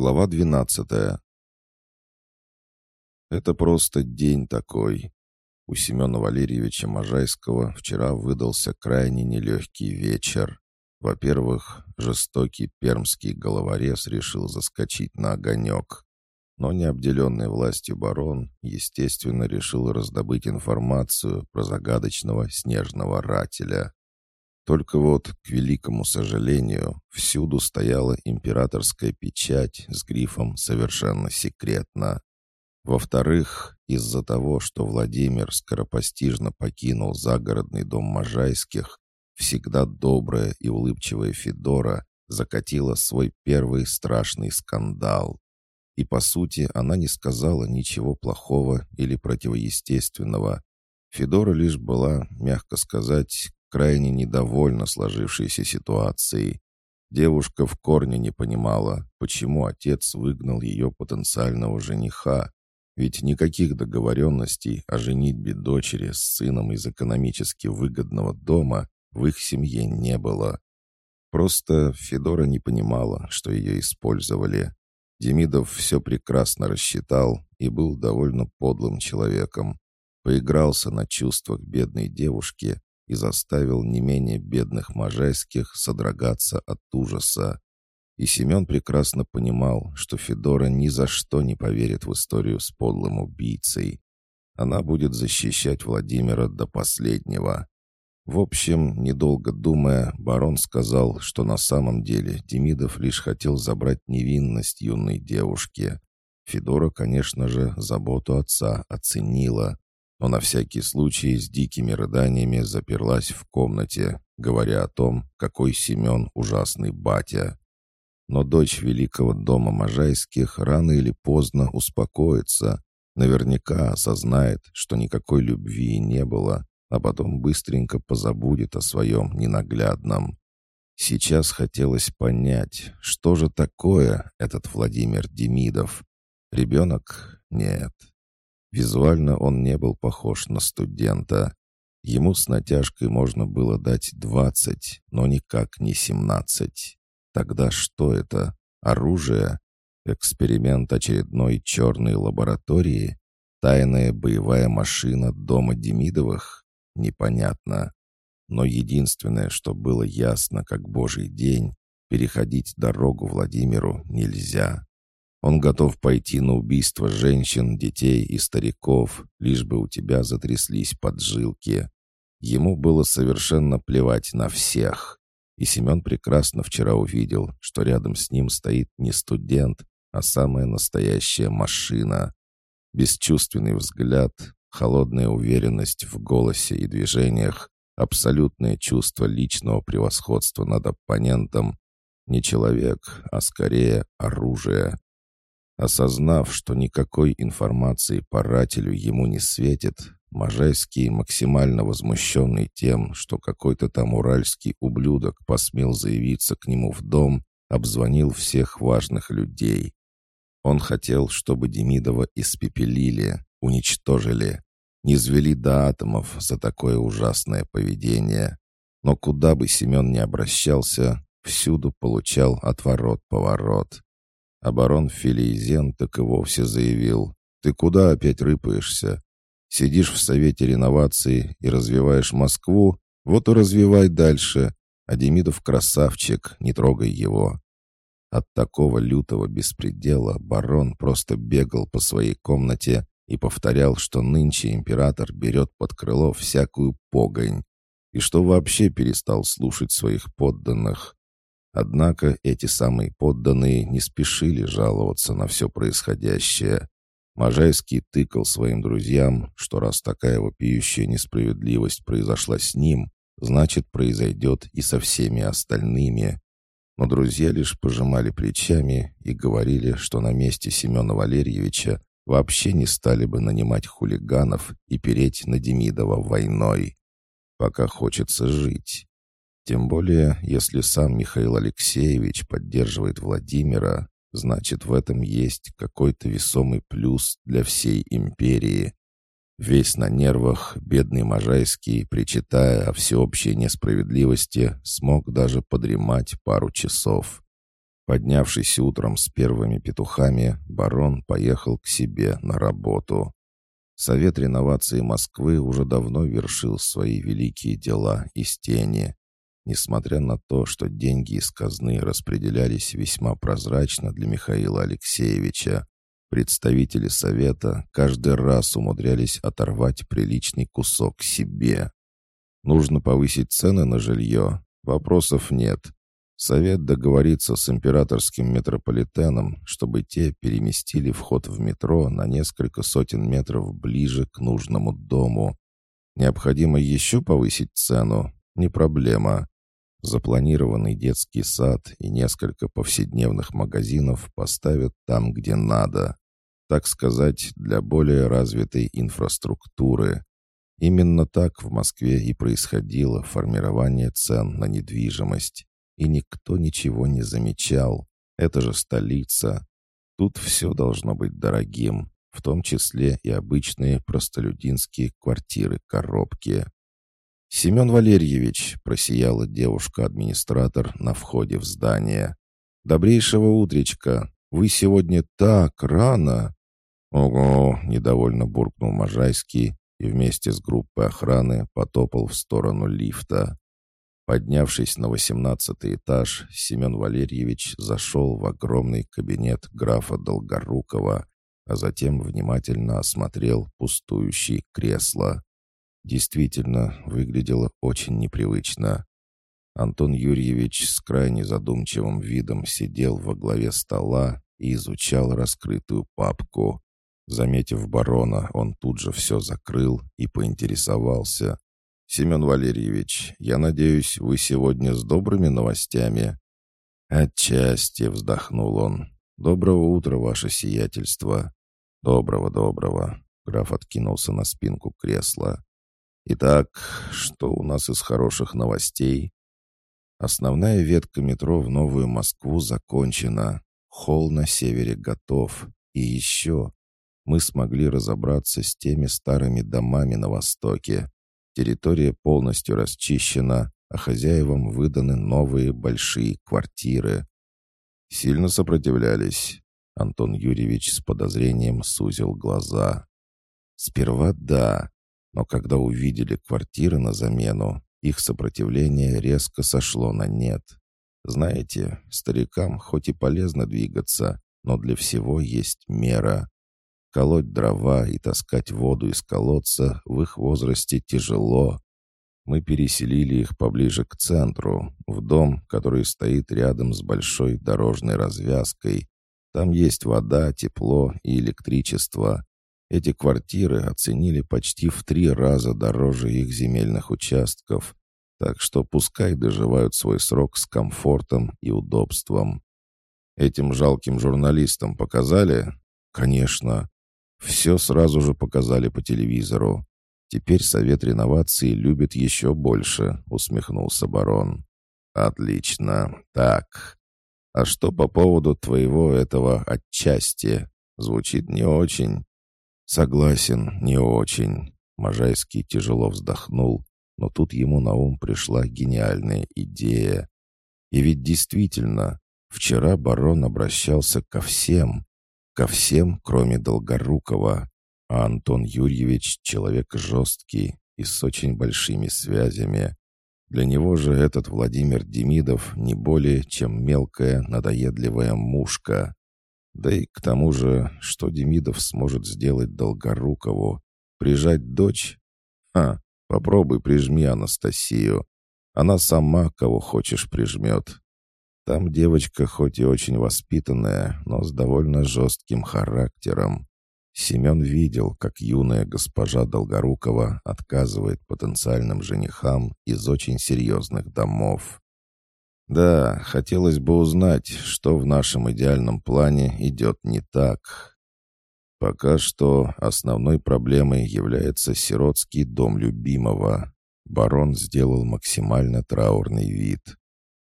Глава двенадцатая. Это просто день такой. У Семена Валерьевича Можайского вчера выдался крайне нелегкий вечер. Во-первых, жестокий пермский головорез решил заскочить на огонек. Но необделенный властью барон, естественно, решил раздобыть информацию про загадочного снежного рателя. Только вот, к великому сожалению, всюду стояла императорская печать с грифом «Совершенно секретно». Во-вторых, из-за того, что Владимир скоропостижно покинул загородный дом Можайских, всегда добрая и улыбчивая Федора закатила свой первый страшный скандал. И, по сути, она не сказала ничего плохого или противоестественного. Федора лишь была, мягко сказать, крайне недовольна сложившейся ситуацией. Девушка в корне не понимала, почему отец выгнал ее потенциального жениха, ведь никаких договоренностей о женитьбе дочери с сыном из экономически выгодного дома в их семье не было. Просто Федора не понимала, что ее использовали. Демидов все прекрасно рассчитал и был довольно подлым человеком. Поигрался на чувствах бедной девушки и заставил не менее бедных можайских содрогаться от ужаса. И Семен прекрасно понимал, что Федора ни за что не поверит в историю с подлым убийцей. Она будет защищать Владимира до последнего. В общем, недолго думая, барон сказал, что на самом деле Демидов лишь хотел забрать невинность юной девушки. Федора, конечно же, заботу отца оценила, но на всякий случай с дикими рыданиями заперлась в комнате, говоря о том, какой Семен ужасный батя. Но дочь великого дома Можайских рано или поздно успокоится, наверняка осознает, что никакой любви не было, а потом быстренько позабудет о своем ненаглядном. Сейчас хотелось понять, что же такое этот Владимир Демидов. Ребенок? Нет. Визуально он не был похож на студента. Ему с натяжкой можно было дать двадцать, но никак не семнадцать. Тогда что это? Оружие? Эксперимент очередной черной лаборатории? Тайная боевая машина дома Демидовых? Непонятно. Но единственное, что было ясно, как божий день, переходить дорогу Владимиру нельзя. Он готов пойти на убийство женщин, детей и стариков, лишь бы у тебя затряслись поджилки. Ему было совершенно плевать на всех. И Семен прекрасно вчера увидел, что рядом с ним стоит не студент, а самая настоящая машина. Бесчувственный взгляд, холодная уверенность в голосе и движениях, абсолютное чувство личного превосходства над оппонентом. Не человек, а скорее оружие. Осознав, что никакой информации порателю ему не светит, Можайский, максимально возмущенный тем, что какой-то там уральский ублюдок посмел заявиться к нему в дом, обзвонил всех важных людей. Он хотел, чтобы Демидова испепелили, уничтожили, не звели до атомов за такое ужасное поведение. Но куда бы Семен ни обращался, всюду получал отворот-поворот. А барон Филейзен так и вовсе заявил, «Ты куда опять рыпаешься? Сидишь в Совете реновации и развиваешь Москву? Вот и развивай дальше. А Демидов красавчик, не трогай его». От такого лютого беспредела барон просто бегал по своей комнате и повторял, что нынче император берет под крыло всякую погонь, и что вообще перестал слушать своих подданных. Однако эти самые подданные не спешили жаловаться на все происходящее. Можайский тыкал своим друзьям, что раз такая вопиющая несправедливость произошла с ним, значит, произойдет и со всеми остальными. Но друзья лишь пожимали плечами и говорили, что на месте Семена Валерьевича вообще не стали бы нанимать хулиганов и переть на Демидова войной. Пока хочется жить. Тем более, если сам Михаил Алексеевич поддерживает Владимира, значит, в этом есть какой-то весомый плюс для всей империи. Весь на нервах, бедный Можайский, причитая о всеобщей несправедливости, смог даже подремать пару часов. Поднявшись утром с первыми петухами, барон поехал к себе на работу. Совет реновации Москвы уже давно вершил свои великие дела из тени. Несмотря на то, что деньги из казны распределялись весьма прозрачно для Михаила Алексеевича, представители Совета каждый раз умудрялись оторвать приличный кусок себе. Нужно повысить цены на жилье? Вопросов нет. Совет договорится с императорским метрополитеном, чтобы те переместили вход в метро на несколько сотен метров ближе к нужному дому. Необходимо еще повысить цену? Не проблема. Запланированный детский сад и несколько повседневных магазинов поставят там, где надо. Так сказать, для более развитой инфраструктуры. Именно так в Москве и происходило формирование цен на недвижимость и никто ничего не замечал. Это же столица. Тут все должно быть дорогим, в том числе и обычные простолюдинские квартиры-коробки. «Семен Валерьевич», — просияла девушка-администратор на входе в здание. «Добрейшего утречка! Вы сегодня так рано!» «Ого!» — недовольно буркнул Можайский и вместе с группой охраны потопал в сторону лифта. Поднявшись на восемнадцатый этаж, Семен Валерьевич зашел в огромный кабинет графа Долгорукова, а затем внимательно осмотрел пустующие кресла. Действительно, выглядело очень непривычно. Антон Юрьевич с крайне задумчивым видом сидел во главе стола и изучал раскрытую папку. Заметив барона, он тут же все закрыл и поинтересовался, «Семен Валерьевич, я надеюсь, вы сегодня с добрыми новостями?» «Отчасти», — вздохнул он. «Доброго утра, ваше сиятельство». «Доброго, доброго», — граф откинулся на спинку кресла. «Итак, что у нас из хороших новостей?» Основная ветка метро в Новую Москву закончена. Холл на севере готов. И еще мы смогли разобраться с теми старыми домами на востоке. Территория полностью расчищена, а хозяевам выданы новые большие квартиры. Сильно сопротивлялись. Антон Юрьевич с подозрением сузил глаза. Сперва да, но когда увидели квартиры на замену, их сопротивление резко сошло на нет. Знаете, старикам хоть и полезно двигаться, но для всего есть мера. Колоть дрова и таскать воду из колодца в их возрасте тяжело. Мы переселили их поближе к центру, в дом, который стоит рядом с большой дорожной развязкой. Там есть вода, тепло и электричество. Эти квартиры оценили почти в три раза дороже их земельных участков, так что пускай доживают свой срок с комфортом и удобством. Этим жалким журналистам показали? Конечно. Все сразу же показали по телевизору. Теперь совет реновации любит еще больше, усмехнулся барон. Отлично. Так. А что по поводу твоего этого отчасти? Звучит не очень. Согласен, не очень. Можайский тяжело вздохнул, но тут ему на ум пришла гениальная идея. И ведь действительно, вчера барон обращался ко всем, Ко всем, кроме Долгорукова. А Антон Юрьевич — человек жесткий и с очень большими связями. Для него же этот Владимир Демидов не более, чем мелкая надоедливая мушка. Да и к тому же, что Демидов сможет сделать Долгорукову? Прижать дочь? Ха, попробуй прижми Анастасию. Она сама кого хочешь прижмет. Там девочка хоть и очень воспитанная, но с довольно жестким характером. Семен видел, как юная госпожа Долгорукова отказывает потенциальным женихам из очень серьезных домов. Да, хотелось бы узнать, что в нашем идеальном плане идет не так. Пока что основной проблемой является сиротский дом любимого. Барон сделал максимально траурный вид.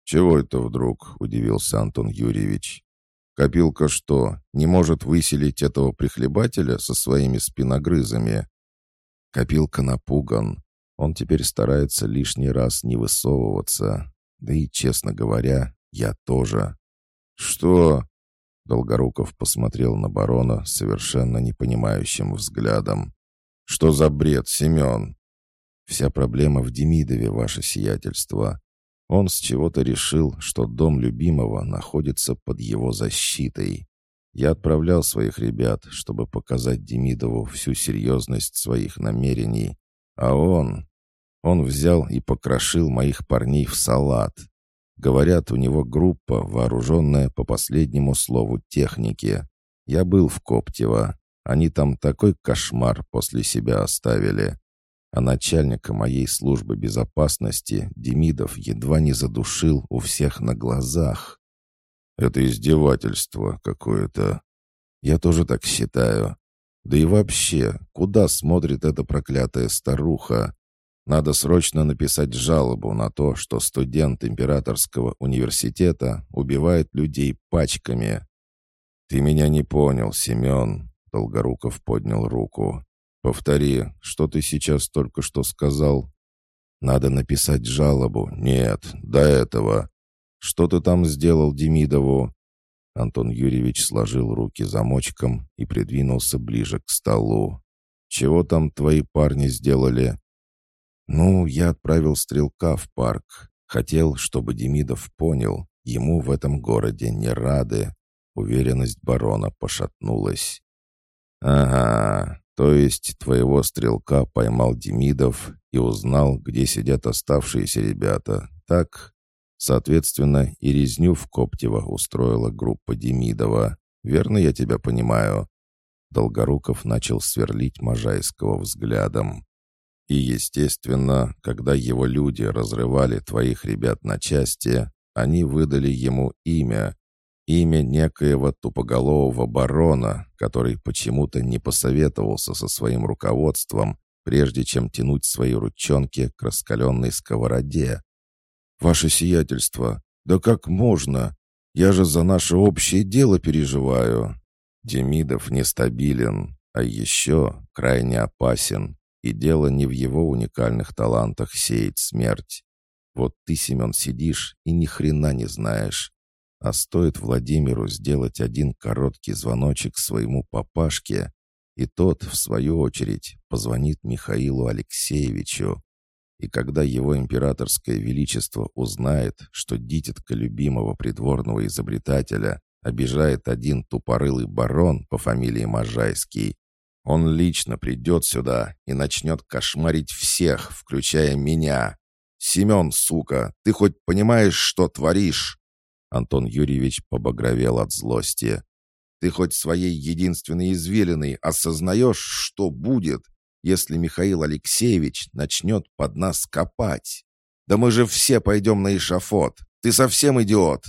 «Чего это вдруг?» — удивился Антон Юрьевич. «Копилка что, не может выселить этого прихлебателя со своими спиногрызами?» Копилка напуган. Он теперь старается лишний раз не высовываться. Да и, честно говоря, я тоже. «Что?» Долгоруков посмотрел на барона совершенно непонимающим взглядом. «Что за бред, Семен?» «Вся проблема в Демидове, ваше сиятельство. Он с чего-то решил, что дом любимого находится под его защитой. Я отправлял своих ребят, чтобы показать Демидову всю серьезность своих намерений, а он... Он взял и покрошил моих парней в салат. Говорят, у него группа, вооруженная по последнему слову техники. Я был в Коптево. Они там такой кошмар после себя оставили а начальника моей службы безопасности Демидов едва не задушил у всех на глазах. Это издевательство какое-то. Я тоже так считаю. Да и вообще, куда смотрит эта проклятая старуха? Надо срочно написать жалобу на то, что студент Императорского университета убивает людей пачками. «Ты меня не понял, Семен», — Долгоруков поднял руку. «Повтори, что ты сейчас только что сказал?» «Надо написать жалобу». «Нет, до этого. Что ты там сделал Демидову?» Антон Юрьевич сложил руки замочком и придвинулся ближе к столу. «Чего там твои парни сделали?» «Ну, я отправил стрелка в парк. Хотел, чтобы Демидов понял, ему в этом городе не рады». Уверенность барона пошатнулась. «Ага, то есть твоего стрелка поймал Демидов и узнал, где сидят оставшиеся ребята, так? Соответственно, и резню в Коптево устроила группа Демидова. Верно я тебя понимаю?» Долгоруков начал сверлить Можайского взглядом. «И, естественно, когда его люди разрывали твоих ребят на части, они выдали ему имя, Имя некоего тупоголового барона, который почему-то не посоветовался со своим руководством, прежде чем тянуть свои ручонки к раскаленной сковороде. «Ваше сиятельство, да как можно? Я же за наше общее дело переживаю». Демидов нестабилен, а еще крайне опасен, и дело не в его уникальных талантах сеять смерть. Вот ты, Семен, сидишь и ни хрена не знаешь. А стоит Владимиру сделать один короткий звоночек своему папашке, и тот, в свою очередь, позвонит Михаилу Алексеевичу. И когда его императорское величество узнает, что дитятка любимого придворного изобретателя обижает один тупорылый барон по фамилии Можайский, он лично придет сюда и начнет кошмарить всех, включая меня. «Семен, сука, ты хоть понимаешь, что творишь?» Антон Юрьевич побагровел от злости. «Ты хоть своей единственной извилиной осознаешь, что будет, если Михаил Алексеевич начнет под нас копать? Да мы же все пойдем на эшафот. Ты совсем идиот!»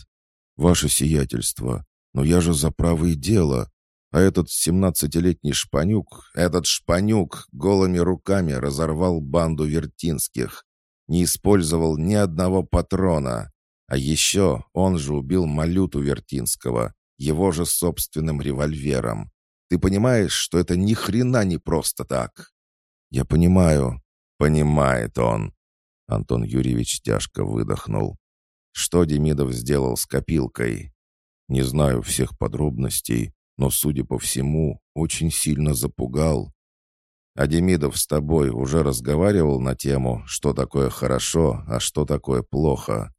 «Ваше сиятельство, но я же за правое дело. А этот семнадцатилетний шпанюк, этот шпанюк голыми руками разорвал банду вертинских. Не использовал ни одного патрона. А еще он же убил Малюту Вертинского, его же собственным револьвером. Ты понимаешь, что это ни хрена не просто так? Я понимаю. Понимает он. Антон Юрьевич тяжко выдохнул. Что Демидов сделал с копилкой? Не знаю всех подробностей, но, судя по всему, очень сильно запугал. А Демидов с тобой уже разговаривал на тему, что такое хорошо, а что такое плохо.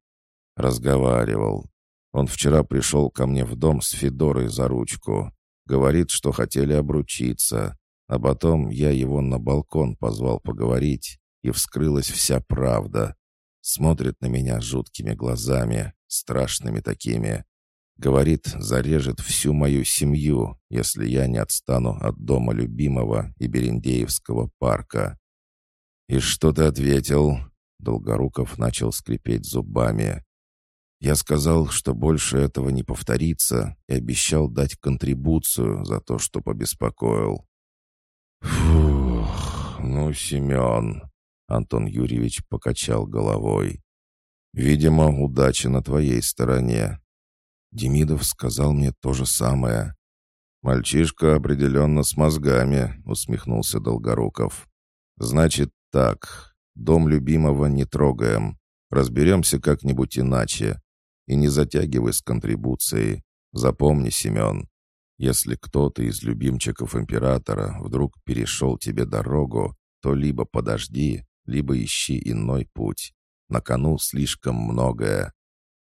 Разговаривал. Он вчера пришел ко мне в дом с Федорой за ручку. Говорит, что хотели обручиться. А потом я его на балкон позвал поговорить, и вскрылась вся правда. Смотрит на меня жуткими глазами, страшными такими. Говорит, зарежет всю мою семью, если я не отстану от дома любимого и Берендеевского парка. «И что ты ответил?» Долгоруков начал скрипеть зубами. Я сказал, что больше этого не повторится, и обещал дать контрибуцию за то, что побеспокоил. «Фух, ну, Семен...» — Антон Юрьевич покачал головой. «Видимо, удача на твоей стороне». Демидов сказал мне то же самое. «Мальчишка определенно с мозгами», — усмехнулся Долгоруков. «Значит так, дом любимого не трогаем. Разберемся как-нибудь иначе. И не затягивай с контрибуцией. Запомни, Семен, если кто-то из любимчиков императора вдруг перешел тебе дорогу, то либо подожди, либо ищи иной путь. На кону слишком многое.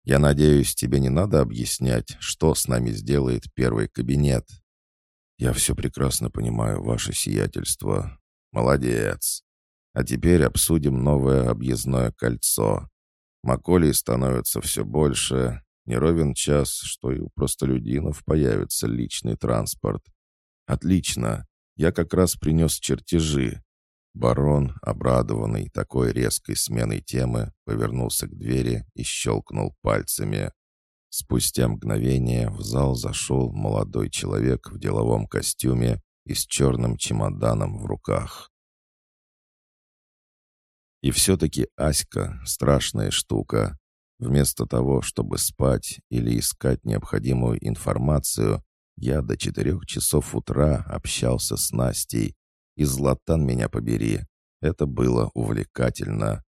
Я надеюсь, тебе не надо объяснять, что с нами сделает первый кабинет. Я все прекрасно понимаю, ваше сиятельство. Молодец. А теперь обсудим новое объездное кольцо. Маколей становится все больше. Не ровен час, что и у простолюдинов появится личный транспорт. Отлично. Я как раз принес чертежи. Барон, обрадованный такой резкой сменой темы, повернулся к двери и щелкнул пальцами. Спустя мгновение в зал зашел молодой человек в деловом костюме и с черным чемоданом в руках. И все-таки Аська — страшная штука. Вместо того, чтобы спать или искать необходимую информацию, я до четырех часов утра общался с Настей, и Златан меня побери. Это было увлекательно.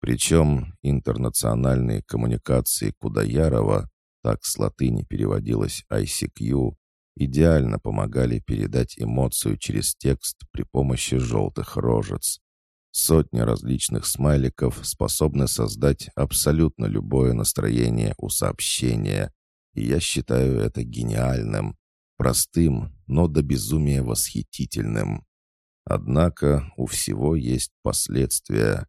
Причем интернациональные коммуникации Кудаярова, так с латыни переводилось ICQ, идеально помогали передать эмоцию через текст при помощи желтых рожец. Сотни различных смайликов способны создать абсолютно любое настроение у сообщения. И я считаю это гениальным, простым, но до безумия восхитительным. Однако у всего есть последствия.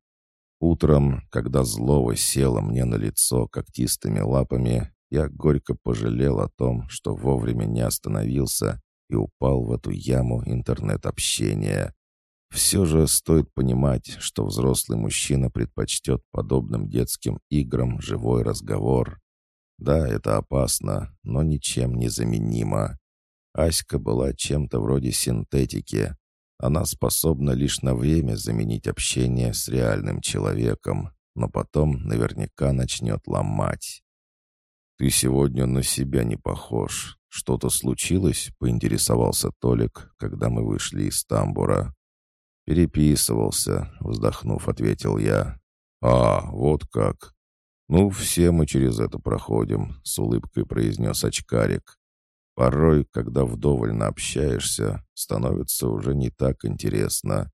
Утром, когда злого село мне на лицо когтистыми лапами, я горько пожалел о том, что вовремя не остановился и упал в эту яму интернет-общения. Все же стоит понимать, что взрослый мужчина предпочтет подобным детским играм живой разговор. Да, это опасно, но ничем не заменимо. Аська была чем-то вроде синтетики, она способна лишь на время заменить общение с реальным человеком, но потом наверняка начнет ломать. «Ты сегодня на себя не похож. Что-то случилось?» — поинтересовался Толик, когда мы вышли из тамбура. «Переписывался», — вздохнув, ответил я. «А, вот как. Ну, все мы через это проходим», — с улыбкой произнес очкарик. Порой, когда вдоволь наобщаешься, становится уже не так интересно.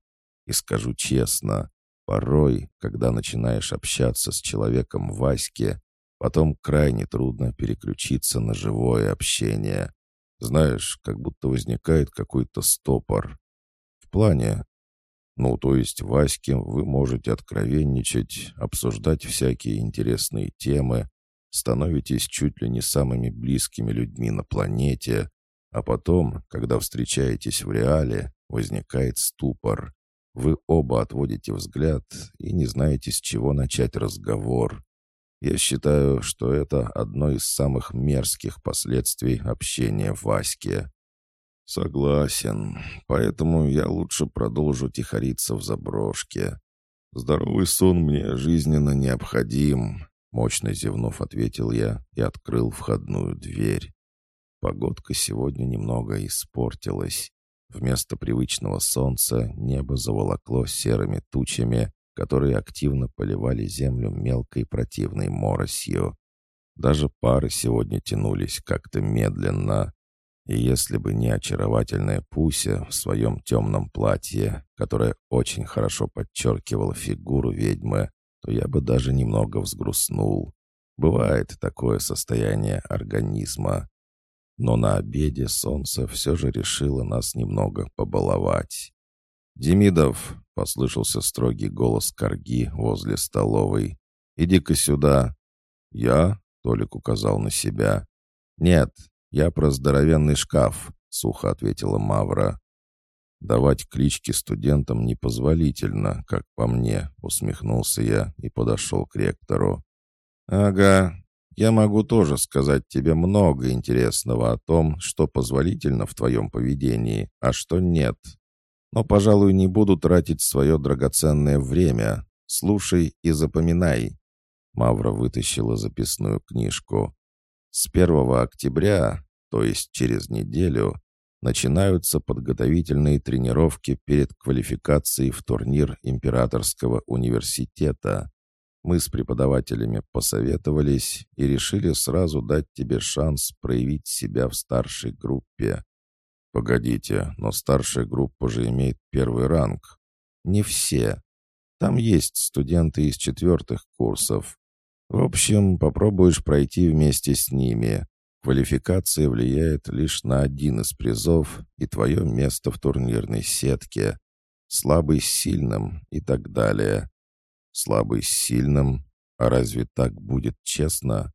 И скажу честно, порой, когда начинаешь общаться с человеком Ваське, потом крайне трудно переключиться на живое общение. Знаешь, как будто возникает какой-то стопор. В плане, ну, то есть Ваське вы можете откровенничать, обсуждать всякие интересные темы, становитесь чуть ли не самыми близкими людьми на планете, а потом, когда встречаетесь в реале, возникает ступор. Вы оба отводите взгляд и не знаете, с чего начать разговор. Я считаю, что это одно из самых мерзких последствий общения в Ваське. Согласен. Поэтому я лучше продолжу тихориться в заброшке. Здоровый сон мне жизненно необходим. Мощно зевнув, ответил я и открыл входную дверь. Погодка сегодня немного испортилась. Вместо привычного солнца небо заволокло серыми тучами, которые активно поливали землю мелкой противной моросью. Даже пары сегодня тянулись как-то медленно. И если бы не очаровательная Пуся в своем темном платье, которое очень хорошо подчеркивало фигуру ведьмы, то я бы даже немного взгрустнул. Бывает такое состояние организма. Но на обеде солнце все же решило нас немного побаловать. «Демидов!» — послышался строгий голос Карги возле столовой. «Иди-ка сюда!» «Я?» — Толик указал на себя. «Нет, я про здоровенный шкаф», — сухо ответила Мавра. «Давать клички студентам непозволительно, как по мне», — усмехнулся я и подошел к ректору. «Ага, я могу тоже сказать тебе много интересного о том, что позволительно в твоем поведении, а что нет. Но, пожалуй, не буду тратить свое драгоценное время. Слушай и запоминай». Мавра вытащила записную книжку. «С 1 октября, то есть через неделю, начинаются подготовительные тренировки перед квалификацией в турнир Императорского университета. Мы с преподавателями посоветовались и решили сразу дать тебе шанс проявить себя в старшей группе. Погодите, но старшая группа же имеет первый ранг. Не все. Там есть студенты из четвертых курсов. В общем, попробуешь пройти вместе с ними. Квалификация влияет лишь на один из призов и твое место в турнирной сетке. Слабый с сильным и так далее. Слабый с сильным? А разве так будет честно?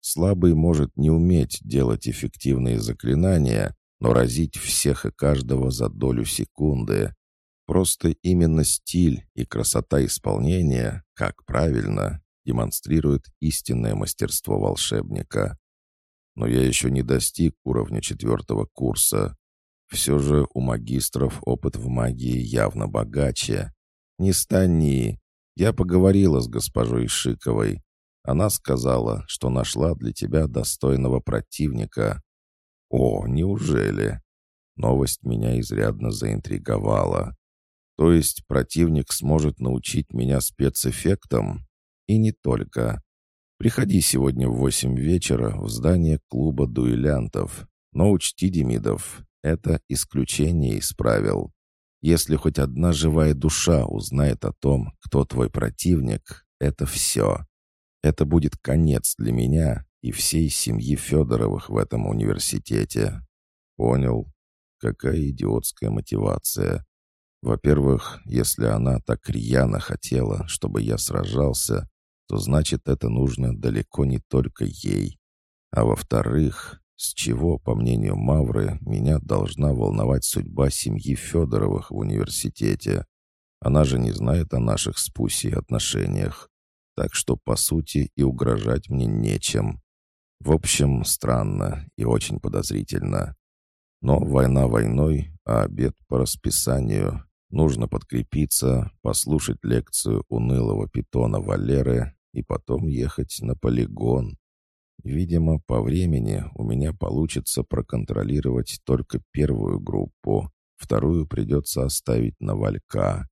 Слабый может не уметь делать эффективные заклинания, но разить всех и каждого за долю секунды. Просто именно стиль и красота исполнения, как правильно, демонстрирует истинное мастерство волшебника но я еще не достиг уровня четвертого курса. Все же у магистров опыт в магии явно богаче. Не стани. Я поговорила с госпожой Шиковой. Она сказала, что нашла для тебя достойного противника. О, неужели? Новость меня изрядно заинтриговала. То есть противник сможет научить меня спецэффектам? И не только. Приходи сегодня в восемь вечера в здание клуба дуэлянтов. Но учти, Демидов, это исключение из правил. Если хоть одна живая душа узнает о том, кто твой противник, это все. Это будет конец для меня и всей семьи Федоровых в этом университете. Понял. Какая идиотская мотивация. Во-первых, если она так рьяно хотела, чтобы я сражался, то значит это нужно далеко не только ей. А во-вторых, с чего, по мнению Мавры, меня должна волновать судьба семьи Федоровых в университете? Она же не знает о наших с Пусей отношениях. Так что, по сути, и угрожать мне нечем. В общем, странно и очень подозрительно. Но война войной, а обед по расписанию. Нужно подкрепиться, послушать лекцию унылого питона Валеры и потом ехать на полигон. Видимо, по времени у меня получится проконтролировать только первую группу, вторую придется оставить на Валька.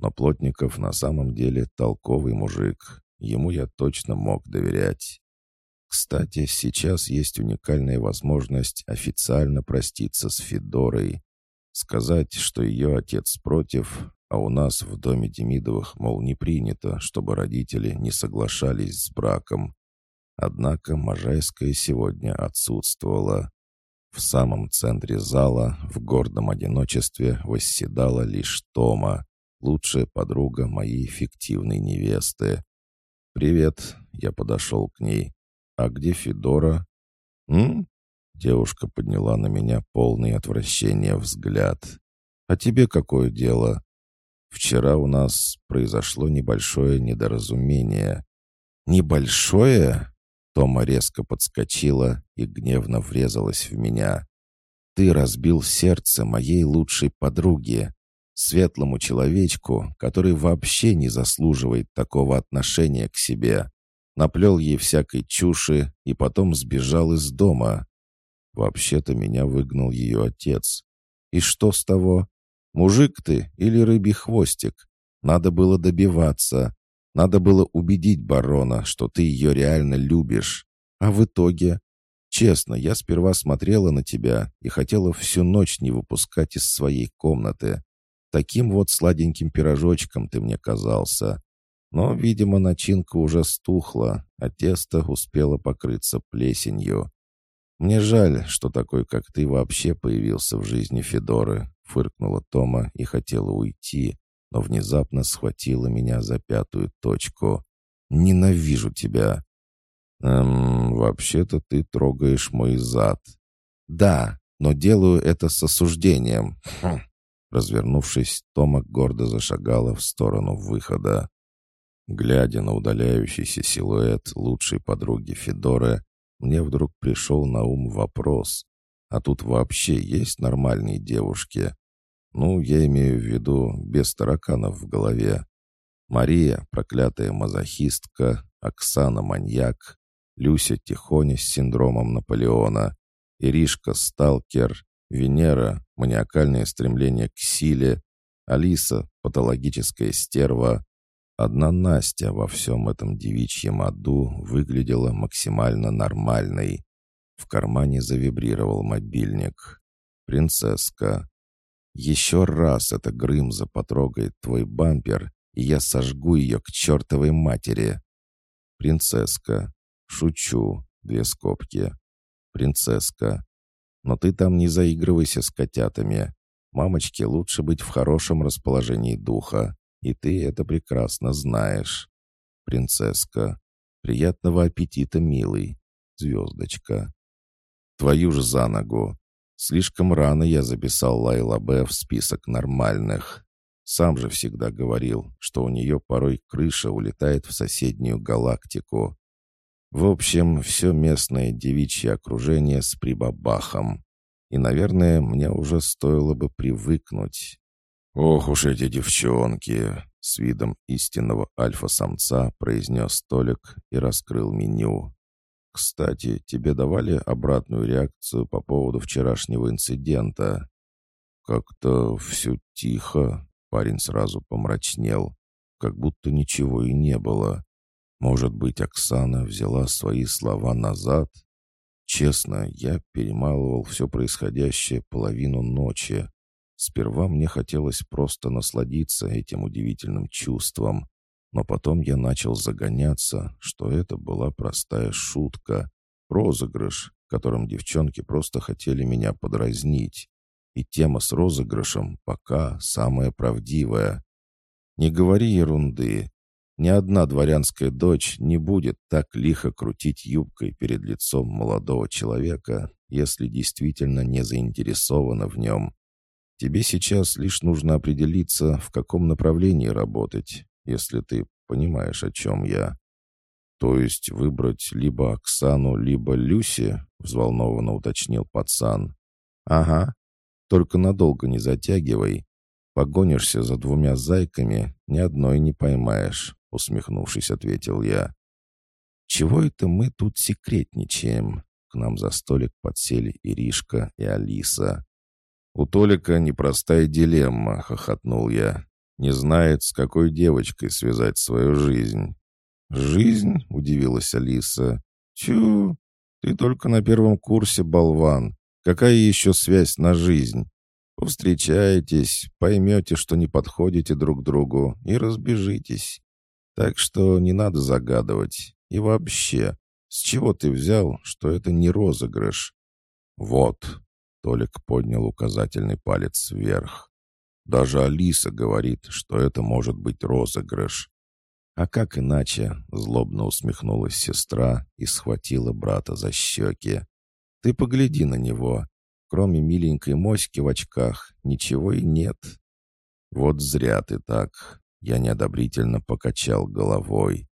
Но Плотников на самом деле толковый мужик, ему я точно мог доверять. Кстати, сейчас есть уникальная возможность официально проститься с Федорой. Сказать, что ее отец против, а у нас в доме Демидовых, мол, не принято, чтобы родители не соглашались с браком. Однако Можайская сегодня отсутствовала. В самом центре зала, в гордом одиночестве, восседала лишь Тома, лучшая подруга моей фиктивной невесты. «Привет», — я подошел к ней. «А где Федора?» «М?» Девушка подняла на меня полный отвращения взгляд. «А тебе какое дело?» Вчера у нас произошло небольшое недоразумение. Небольшое? Тома резко подскочила и гневно врезалась в меня. Ты разбил сердце моей лучшей подруги, светлому человечку, который вообще не заслуживает такого отношения к себе. Наплел ей всякой чуши и потом сбежал из дома. Вообще-то меня выгнал ее отец. И что с того? Мужик ты или рыбий хвостик? Надо было добиваться. Надо было убедить барона, что ты ее реально любишь. А в итоге... Честно, я сперва смотрела на тебя и хотела всю ночь не выпускать из своей комнаты. Таким вот сладеньким пирожочком ты мне казался. Но, видимо, начинка уже стухла, а тесто успело покрыться плесенью. Мне жаль, что такой, как ты, вообще появился в жизни Федоры фыркнула Тома и хотела уйти, но внезапно схватила меня за пятую точку. «Ненавижу тебя!» «Эм, вообще-то ты трогаешь мой зад». «Да, но делаю это с осуждением». Хм. Развернувшись, Тома гордо зашагала в сторону выхода. Глядя на удаляющийся силуэт лучшей подруги Федоры, мне вдруг пришел на ум вопрос, а тут вообще есть нормальные девушки? Ну, я имею в виду без тараканов в голове. Мария, проклятая мазохистка, Оксана, маньяк, Люся Тихоня с синдромом Наполеона, Иришка, сталкер, Венера, маниакальное стремление к силе, Алиса, патологическая стерва. Одна Настя во всем этом девичьем аду выглядела максимально нормальной. В кармане завибрировал мобильник. «Принцесска, еще раз эта Грымза потрогает твой бампер, и я сожгу ее к чертовой матери!» «Принцесска, шучу, две скобки. Принцесска, но ты там не заигрывайся с котятами. Мамочке лучше быть в хорошем расположении духа, и ты это прекрасно знаешь. Принцесска, приятного аппетита, милый. Звездочка. Твою же за ногу. Слишком рано я записал Лайла Б в список нормальных. Сам же всегда говорил, что у нее порой крыша улетает в соседнюю галактику. В общем, все местное девичье окружение с прибабахом. И, наверное, мне уже стоило бы привыкнуть. «Ох уж эти девчонки!» — с видом истинного альфа-самца произнес Толик и раскрыл меню. «Кстати, тебе давали обратную реакцию по поводу вчерашнего инцидента?» «Как-то все тихо», — парень сразу помрачнел, как будто ничего и не было. Может быть, Оксана взяла свои слова назад? Честно, я перемалывал все происходящее половину ночи. Сперва мне хотелось просто насладиться этим удивительным чувством, но потом я начал загоняться, что это была простая шутка, розыгрыш, которым девчонки просто хотели меня подразнить. И тема с розыгрышем пока самая правдивая. Не говори ерунды. Ни одна дворянская дочь не будет так лихо крутить юбкой перед лицом молодого человека, если действительно не заинтересована в нем. Тебе сейчас лишь нужно определиться, в каком направлении работать, если ты понимаешь, о чем я. То есть выбрать либо Оксану, либо Люси, взволнованно уточнил пацан. Ага, только надолго не затягивай. Погонишься за двумя зайками, ни одной не поймаешь. — усмехнувшись, ответил я. «Чего это мы тут секретничаем?» К нам за столик подсели Иришка и Алиса. «У Толика непростая дилемма», — хохотнул я. «Не знает, с какой девочкой связать свою жизнь». «Жизнь?» — удивилась Алиса. «Тю, ты только на первом курсе, болван. Какая еще связь на жизнь? Повстречаетесь, поймете, что не подходите друг другу, и разбежитесь. Так что не надо загадывать. И вообще, с чего ты взял, что это не розыгрыш? Вот, Толик поднял указательный палец вверх. Даже Алиса говорит, что это может быть розыгрыш. А как иначе? Злобно усмехнулась сестра и схватила брата за щеки. Ты погляди на него. Кроме миленькой моськи в очках, ничего и нет. Вот зря ты так. Я неодобрительно покачал головой.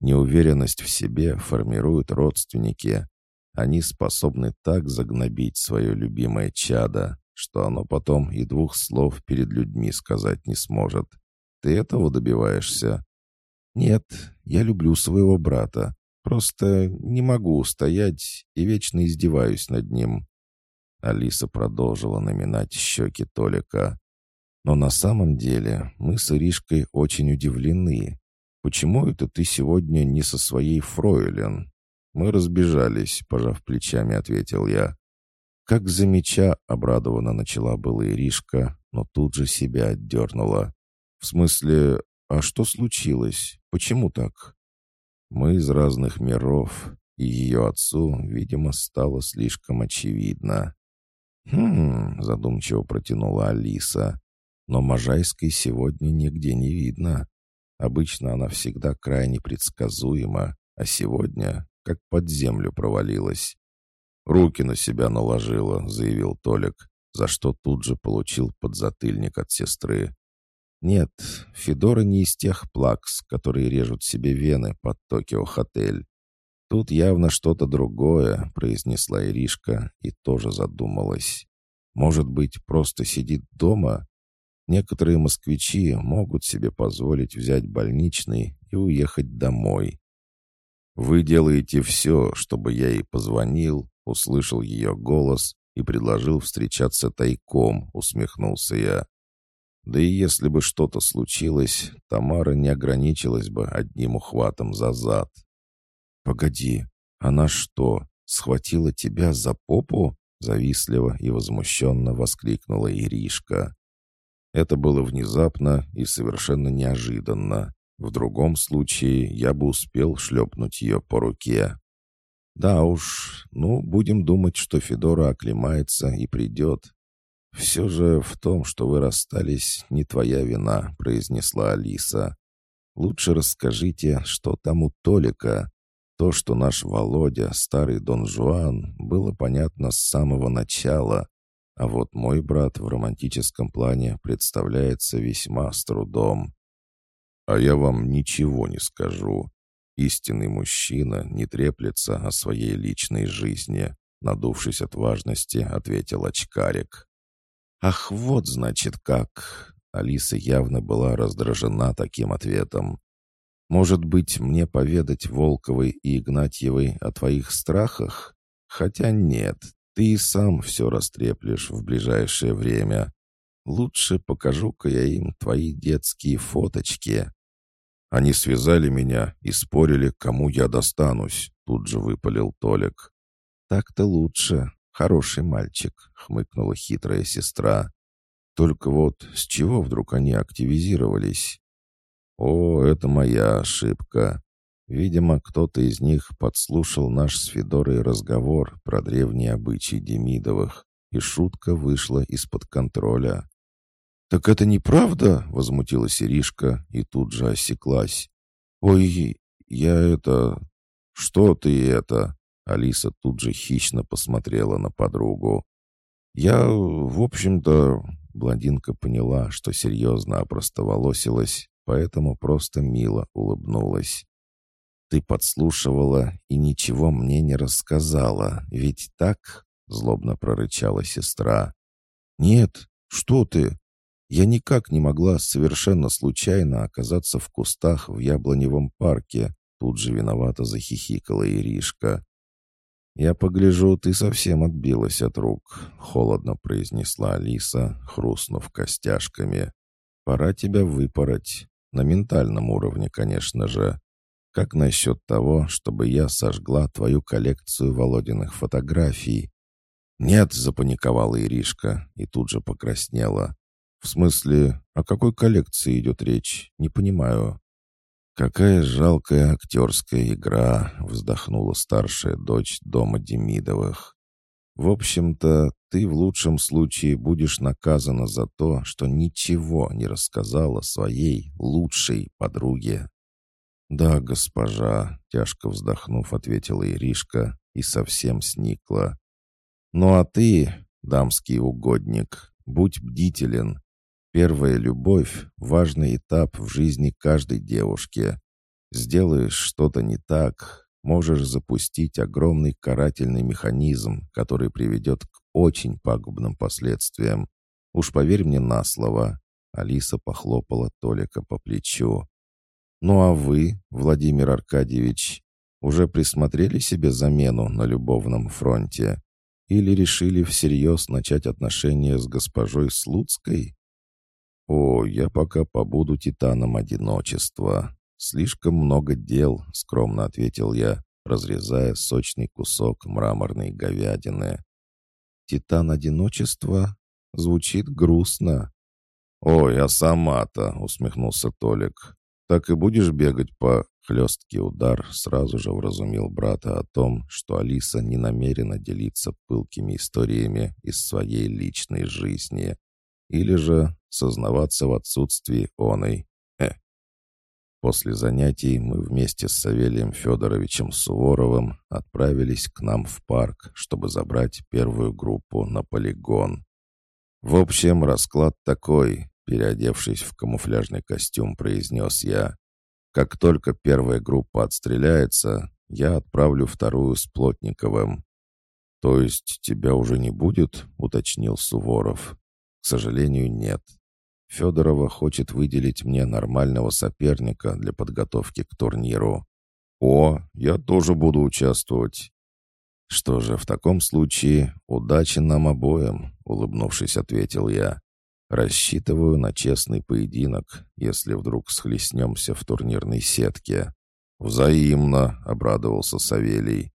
Неуверенность в себе формируют родственники. Они способны так загнобить свое любимое чадо, что оно потом и двух слов перед людьми сказать не сможет. Ты этого добиваешься? Нет, я люблю своего брата. Просто не могу устоять и вечно издеваюсь над ним. Алиса продолжила наминать щеки Толика. Но на самом деле мы с Иришкой очень удивлены. Почему это ты сегодня не со своей фройлен? Мы разбежались, пожав плечами, ответил я. Как за меча обрадованно начала была Иришка, но тут же себя отдернула. В смысле, а что случилось? Почему так? Мы из разных миров, и ее отцу, видимо, стало слишком очевидно. «Хм...» — задумчиво протянула Алиса. Но Можайской сегодня нигде не видно. Обычно она всегда крайне предсказуема, а сегодня как под землю провалилась. «Руки на себя наложила», — заявил Толик, за что тут же получил подзатыльник от сестры. «Нет, Федора не из тех плакс, которые режут себе вены под Токио-хотель. Тут явно что-то другое», — произнесла Иришка и тоже задумалась. «Может быть, просто сидит дома? Некоторые москвичи могут себе позволить взять больничный и уехать домой. «Вы делаете все, чтобы я ей позвонил», — услышал ее голос и предложил встречаться тайком, усмехнулся я. Да и если бы что-то случилось, Тамара не ограничилась бы одним ухватом за зад. «Погоди, она что, схватила тебя за попу?» Завистливо и возмущенно воскликнула Иришка. Это было внезапно и совершенно неожиданно. В другом случае я бы успел шлепнуть ее по руке. Да уж, ну, будем думать, что Федора оклемается и придет. «Все же в том, что вы расстались, не твоя вина», — произнесла Алиса. «Лучше расскажите, что там у Толика. То, что наш Володя, старый Дон Жуан, было понятно с самого начала, а вот мой брат в романтическом плане представляется весьма с трудом. А я вам ничего не скажу. Истинный мужчина не треплется о своей личной жизни, надувшись от важности, ответил очкарик. «Ах, вот, значит, как!» Алиса явно была раздражена таким ответом. Может быть, мне поведать Волковой и Игнатьевой о твоих страхах? Хотя нет, ты и сам все растреплешь в ближайшее время. Лучше покажу-ка я им твои детские фоточки. Они связали меня и спорили, кому я достанусь, тут же выпалил Толик. Так-то лучше. Хороший мальчик, хмыкнула хитрая сестра. Только вот с чего вдруг они активизировались? «О, это моя ошибка. Видимо, кто-то из них подслушал наш с Федорой разговор про древние обычаи Демидовых, и шутка вышла из-под контроля». «Так это неправда?» — возмутилась Иришка и тут же осеклась. «Ой, я это... Что ты это?» Алиса тут же хищно посмотрела на подругу. «Я, в общем-то...» Блондинка поняла, что серьезно опростоволосилась поэтому просто мило улыбнулась. «Ты подслушивала и ничего мне не рассказала, ведь так?» — злобно прорычала сестра. «Нет, что ты! Я никак не могла совершенно случайно оказаться в кустах в яблоневом парке», — тут же виновато захихикала Иришка. «Я погляжу, ты совсем отбилась от рук», — холодно произнесла Алиса, хрустнув костяшками. «Пора тебя выпороть. На ментальном уровне, конечно же. Как насчет того, чтобы я сожгла твою коллекцию Володиных фотографий?» «Нет», — запаниковала Иришка и тут же покраснела. «В смысле, о какой коллекции идет речь? Не понимаю». «Какая жалкая актерская игра!» — вздохнула старшая дочь дома Демидовых. В общем-то, ты в лучшем случае будешь наказана за то, что ничего не рассказала своей лучшей подруге. «Да, госпожа», — тяжко вздохнув, ответила Иришка и совсем сникла. «Ну а ты, дамский угодник, будь бдителен. Первая любовь — важный этап в жизни каждой девушки. Сделаешь что-то не так, можешь запустить огромный карательный механизм, который приведет к очень пагубным последствиям. Уж поверь мне на слово». Алиса похлопала Толика по плечу. «Ну а вы, Владимир Аркадьевич, уже присмотрели себе замену на любовном фронте? Или решили всерьез начать отношения с госпожой Слуцкой?» «О, я пока побуду титаном одиночества. «Слишком много дел», — скромно ответил я, разрезая сочный кусок мраморной говядины. «Титан одиночества? Звучит грустно». «Ой, а сама-то», — усмехнулся Толик. «Так и будешь бегать по...» Хлесткий удар сразу же вразумил брата о том, что Алиса не намерена делиться пылкими историями из своей личной жизни. Или же сознаваться в отсутствии оной. После занятий мы вместе с Савелием Федоровичем Суворовым отправились к нам в парк, чтобы забрать первую группу на полигон. В общем, расклад такой, переодевшись в камуфляжный костюм, произнес я. Как только первая группа отстреляется, я отправлю вторую с Плотниковым. «То есть тебя уже не будет?» — уточнил Суворов. «К сожалению, нет. Федорова хочет выделить мне нормального соперника для подготовки к турниру. О, я тоже буду участвовать. Что же, в таком случае удачи нам обоим, улыбнувшись, ответил я. Рассчитываю на честный поединок, если вдруг схлестнемся в турнирной сетке». «Взаимно», — обрадовался Савелий.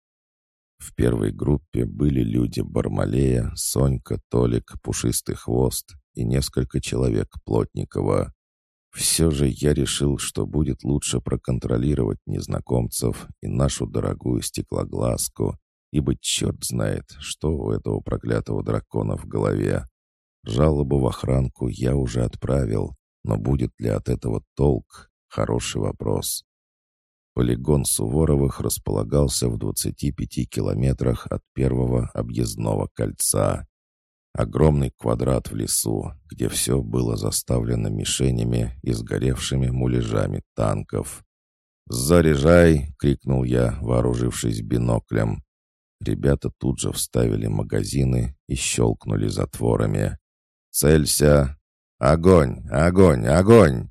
В первой группе были люди Бармалея, Сонька, Толик, Пушистый Хвост и несколько человек Плотникова. Все же я решил, что будет лучше проконтролировать незнакомцев и нашу дорогую стеклоглазку, ибо черт знает, что у этого проклятого дракона в голове. Жалобу в охранку я уже отправил, но будет ли от этого толк? Хороший вопрос. Полигон Суворовых располагался в 25 километрах от первого объездного кольца. Огромный квадрат в лесу, где все было заставлено мишенями и сгоревшими муляжами танков. «Заряжай!» — крикнул я, вооружившись биноклем. Ребята тут же вставили магазины и щелкнули затворами. «Целься! Огонь! Огонь! Огонь!»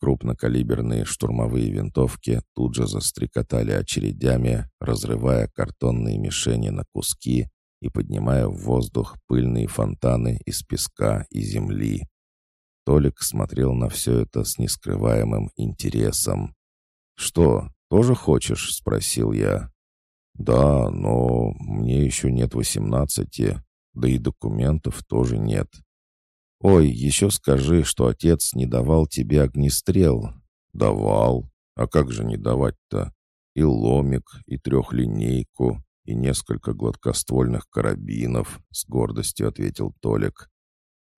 Крупнокалиберные штурмовые винтовки тут же застрекотали очередями, разрывая картонные мишени на куски и поднимая в воздух пыльные фонтаны из песка и земли. Толик смотрел на все это с нескрываемым интересом. «Что, тоже хочешь?» — спросил я. «Да, но мне еще нет восемнадцати, да и документов тоже нет. «Ой, еще скажи, что отец не давал тебе огнестрел». «Давал. А как же не давать-то? И ломик, и трехлинейку, и несколько гладкоствольных карабинов», — с гордостью ответил Толик.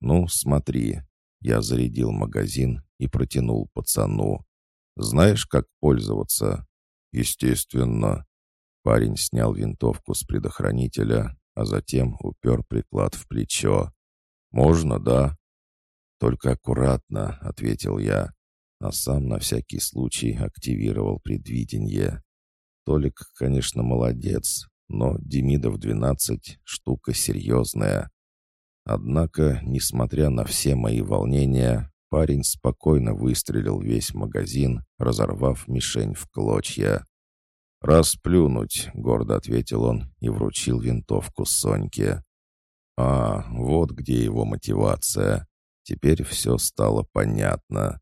«Ну, смотри». Я зарядил магазин и протянул пацану. «Знаешь, как пользоваться?» «Естественно». Парень снял винтовку с предохранителя, а затем упер приклад в плечо. «Можно, да?» «Только аккуратно», — ответил я, а сам на всякий случай активировал предвидение. Толик, конечно, молодец, но Демидов-12 — штука серьезная. Однако, несмотря на все мои волнения, парень спокойно выстрелил весь магазин, разорвав мишень в клочья. «Расплюнуть», — гордо ответил он и вручил винтовку Соньке. А, вот где его мотивация. Теперь все стало понятно.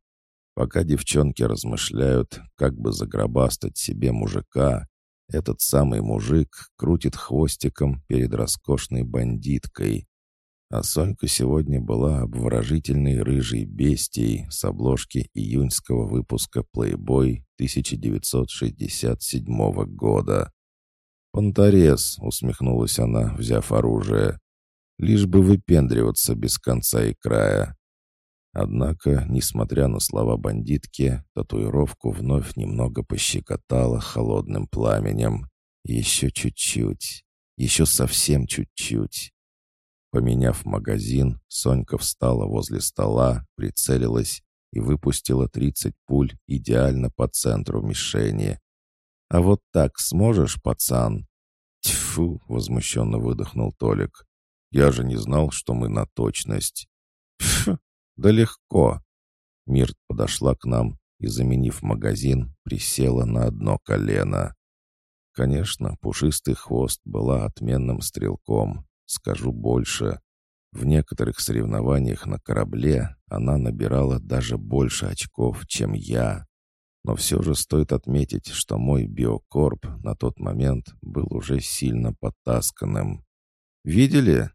Пока девчонки размышляют, как бы загробастать себе мужика, этот самый мужик крутит хвостиком перед роскошной бандиткой. А Сонька сегодня была обворожительной рыжей бестией с обложки июньского выпуска «Плейбой» 1967 года. «Понторез», — усмехнулась она, взяв оружие лишь бы выпендриваться без конца и края. Однако, несмотря на слова бандитки, татуировку вновь немного пощекотала холодным пламенем. Еще чуть-чуть. Еще совсем чуть-чуть. Поменяв магазин, Сонька встала возле стола, прицелилась и выпустила 30 пуль идеально по центру мишени. «А вот так сможешь, пацан?» «Тьфу!» — возмущенно выдохнул Толик. Я же не знал, что мы на точность. Пф, да легко. Мирт подошла к нам и, заменив магазин, присела на одно колено. Конечно, пушистый хвост была отменным стрелком. Скажу больше. В некоторых соревнованиях на корабле она набирала даже больше очков, чем я. Но все же стоит отметить, что мой биокорп на тот момент был уже сильно потасканным. «Видели?»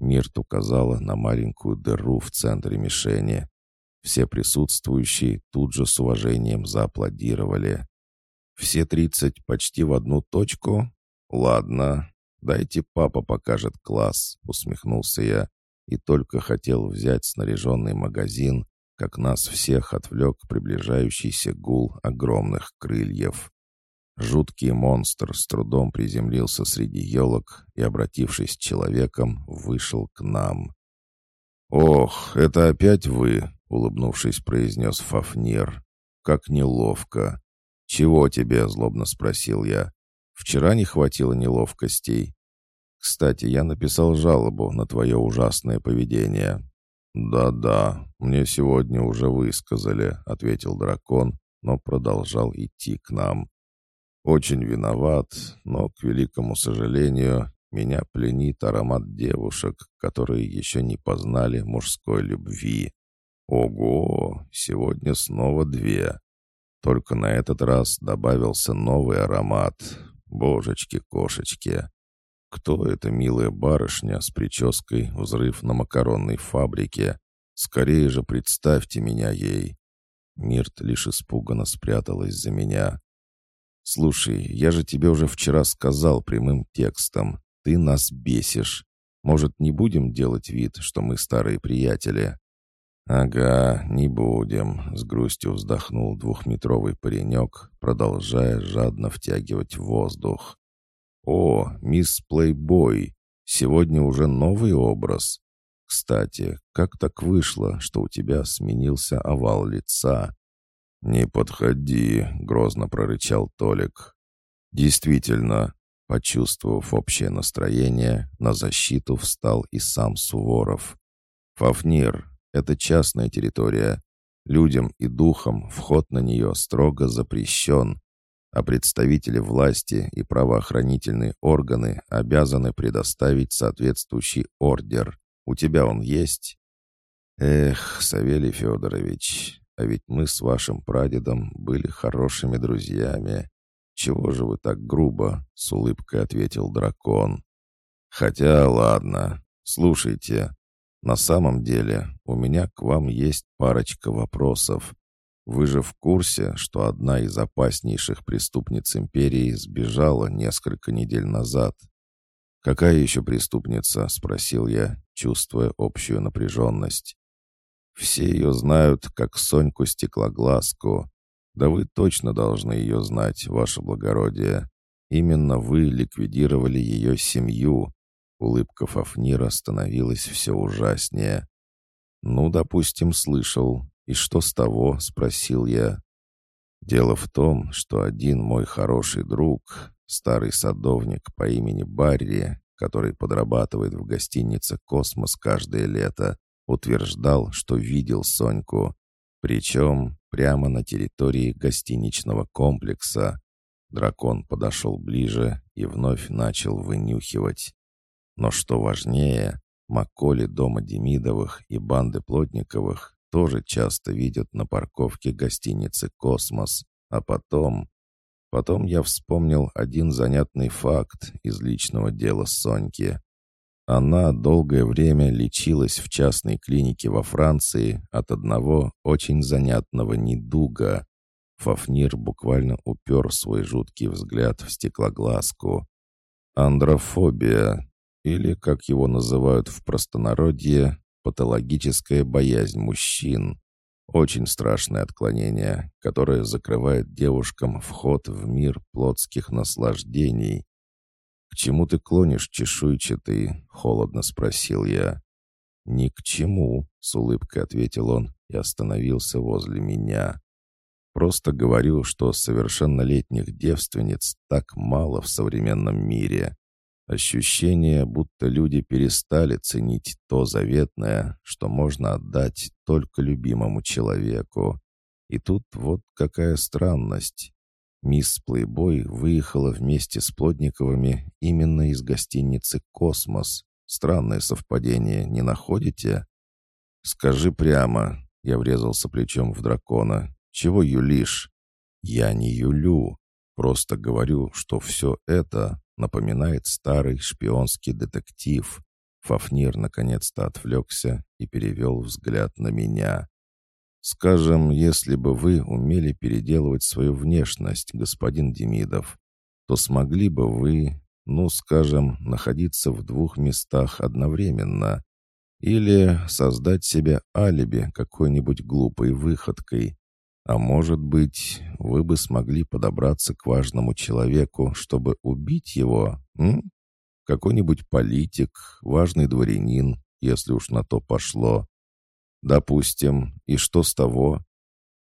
Мирт указала на маленькую дыру в центре мишени. Все присутствующие тут же с уважением зааплодировали. «Все тридцать почти в одну точку? Ладно, дайте папа покажет класс», — усмехнулся я и только хотел взять снаряженный магазин, как нас всех отвлек приближающийся гул огромных крыльев. Жуткий монстр с трудом приземлился среди елок и, обратившись человеком, вышел к нам. «Ох, это опять вы!» — улыбнувшись, произнес Фафнир. «Как неловко!» «Чего тебе?» — злобно спросил я. «Вчера не хватило неловкостей. Кстати, я написал жалобу на твое ужасное поведение». «Да-да, мне сегодня уже высказали», — ответил дракон, но продолжал идти к нам. Очень виноват, но, к великому сожалению, меня пленит аромат девушек, которые еще не познали мужской любви. Ого, сегодня снова две. Только на этот раз добавился новый аромат. Божечки-кошечки. Кто эта милая барышня с прической «Взрыв на макаронной фабрике»? Скорее же представьте меня ей. Мирт лишь испуганно спряталась за меня. «Слушай, я же тебе уже вчера сказал прямым текстом. Ты нас бесишь. Может, не будем делать вид, что мы старые приятели?» «Ага, не будем», — с грустью вздохнул двухметровый паренек, продолжая жадно втягивать воздух. «О, мисс Плейбой, сегодня уже новый образ. Кстати, как так вышло, что у тебя сменился овал лица?» «Не подходи», — грозно прорычал Толик. «Действительно, почувствовав общее настроение, на защиту встал и сам Суворов. «Фафнир, это частная территория. Людям и духам вход на нее строго запрещен, а представители власти и правоохранительные органы обязаны предоставить соответствующий ордер. У тебя он есть? Эх, Савелий Федорович, а ведь мы с вашим прадедом были хорошими друзьями. Чего же вы так грубо? С улыбкой ответил дракон. Хотя, ладно, слушайте, на самом деле, у меня к вам есть парочка вопросов. Вы же в курсе, что одна из опаснейших преступниц империи сбежала несколько недель назад? «Какая еще преступница?» — спросил я, чувствуя общую напряженность. «Все ее знают, как Соньку Стеклоглазку. Да вы точно должны ее знать, ваше благородие. Именно вы ликвидировали ее семью, Улыбка Фафнира становилась все ужаснее. «Ну, допустим, слышал. И что с того?» — спросил я. «Дело в том, что один мой хороший друг, старый садовник по имени Барри, который подрабатывает в гостинице «Космос» каждое лето, утверждал, что видел Соньку, причем прямо на территории гостиничного комплекса. Дракон подошел ближе и вновь начал вынюхивать. Но что важнее, Маколи дома Демидовых и банды Плотниковых тоже часто видят на парковке гостиницы «Космос». А потом... Потом я вспомнил один занятный факт из личного дела Соньки. Она долгое время лечилась в частной клинике во Франции от одного очень занятного недуга. Фафнир буквально упер свой жуткий взгляд в стеклоглазку. Андрофобия, или, как его называют в простонародье, патологическая боязнь мужчин. Очень страшное отклонение, которое закрывает девушкам вход в мир плотских наслаждений. «К чему ты клонишь, чешуйчатый?» — холодно спросил я. «Ни к чему», — с улыбкой ответил он и остановился возле меня. «Просто говорю, что совершеннолетних девственниц так мало в современном мире. Ощущение, будто люди перестали ценить то заветное, что можно отдать только любимому человеку. И тут вот какая странность. Мисс Плейбой выехала вместе с Плотниковыми именно из гостиницы «Космос». Странное совпадение, не находите? «Скажи прямо», — я врезался плечом в дракона, — «чего юлишь?» «Я не юлю, просто говорю, что все это напоминает старый шпионский детектив. Фафнир наконец-то отвлекся и перевел взгляд на меня. «Скажем, если бы вы умели переделывать свою внешность, господин Демидов, то смогли бы вы, ну, скажем, находиться в двух местах одновременно или создать себе алиби какой-нибудь глупой выходкой, а может быть, вы бы смогли подобраться к важному человеку, чтобы убить его, м? Какой-нибудь политик, важный дворянин, если уж на то пошло. Допустим, и что с того?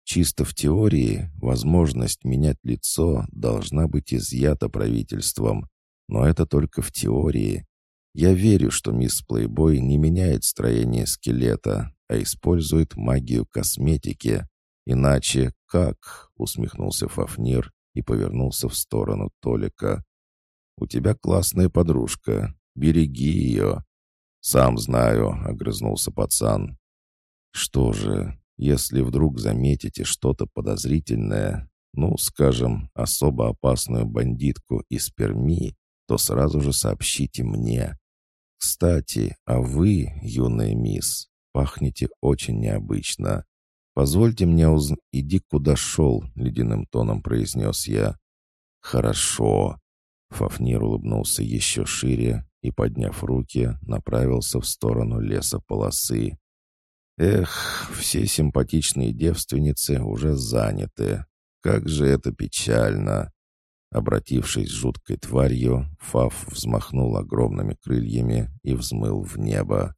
Чисто в теории возможность менять лицо должна быть изъята правительством, но это только в теории. Я верю, что мисс Плейбой не меняет строение скелета, а использует магию косметики. «Иначе как?» — усмехнулся Фафнир и повернулся в сторону Толика. У тебя классная подружка. Береги ее». «Сам знаю», — огрызнулся пацан. «Что же, если вдруг заметите что-то подозрительное, ну, скажем, особо опасную бандитку из Перми, то сразу же сообщите мне. Кстати, а вы, юная мисс, пахнете очень необычно. Позвольте мне уз... Иди, куда шел, ледяным тоном произнес я. Хорошо. Фафнир улыбнулся еще шире и, подняв руки, направился в сторону леса полосы. Эх, все симпатичные девственницы уже заняты. Как же это печально! Обратившись жуткой тварью, Фаф взмахнул огромными крыльями и взмыл в небо.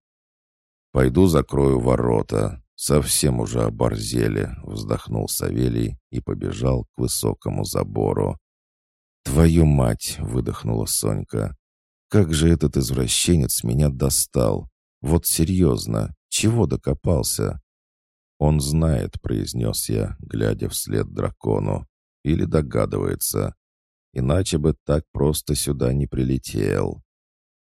«Пойду закрою ворота. Совсем уже оборзели», — вздохнул Савелий и побежал к высокому забору. «Твою мать!» — выдохнула Сонька. «Как же этот извращенец меня достал! Вот серьезно, чего докопался?» «Он знает», — произнес я, глядя вслед дракону. «Или догадывается. Иначе бы так просто сюда не прилетел.